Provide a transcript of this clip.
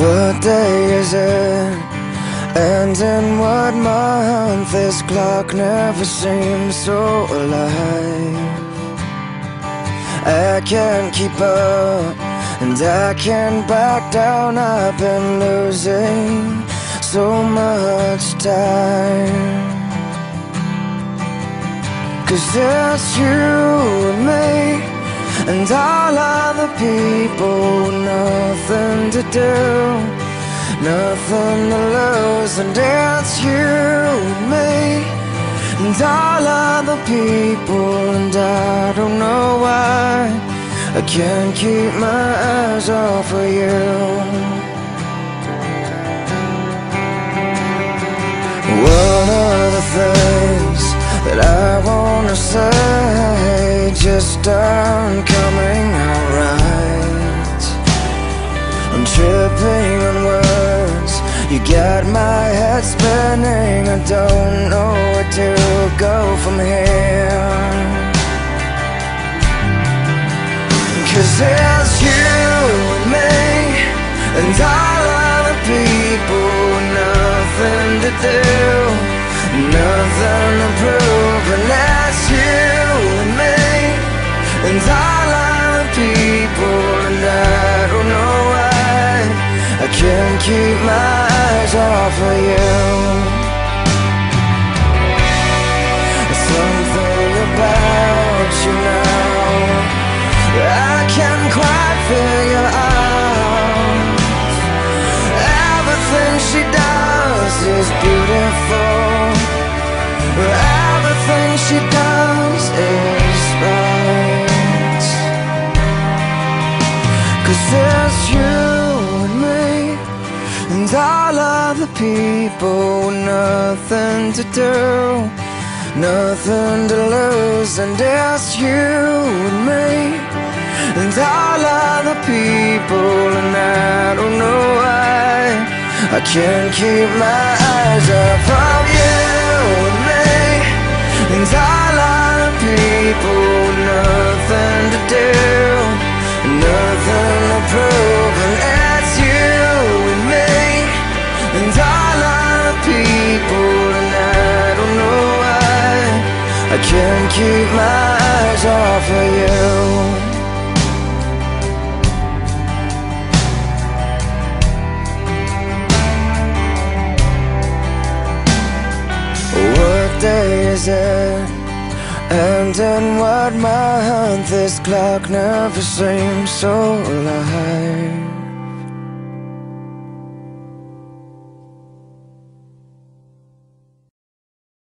What day is it? And in what month? This clock never seems so alive. I can't keep up, and I can't back down. I've been losing so much time. Cause it's you and me, and all other people, nothing to do. Nothing to lose, and it's you and me, and all other people, and I don't know why I can't keep my eyes off of you. One of the things that I wanna say just my head spinning I don't know where to go from here. Cause it's you and me And all other people. Nothing to do Nothing to prove she does is beautiful. Everything she does is right. Cause it's you and me And all other people Nothing to do Nothing to lose. And it's you and me I can't keep my eyes off of you and me. And all other people Nothing to do Nothing to prove And it's you and me. And all other people And I don't know why. I can't keep my eyes off of you it? And in what month this clock never seems so alive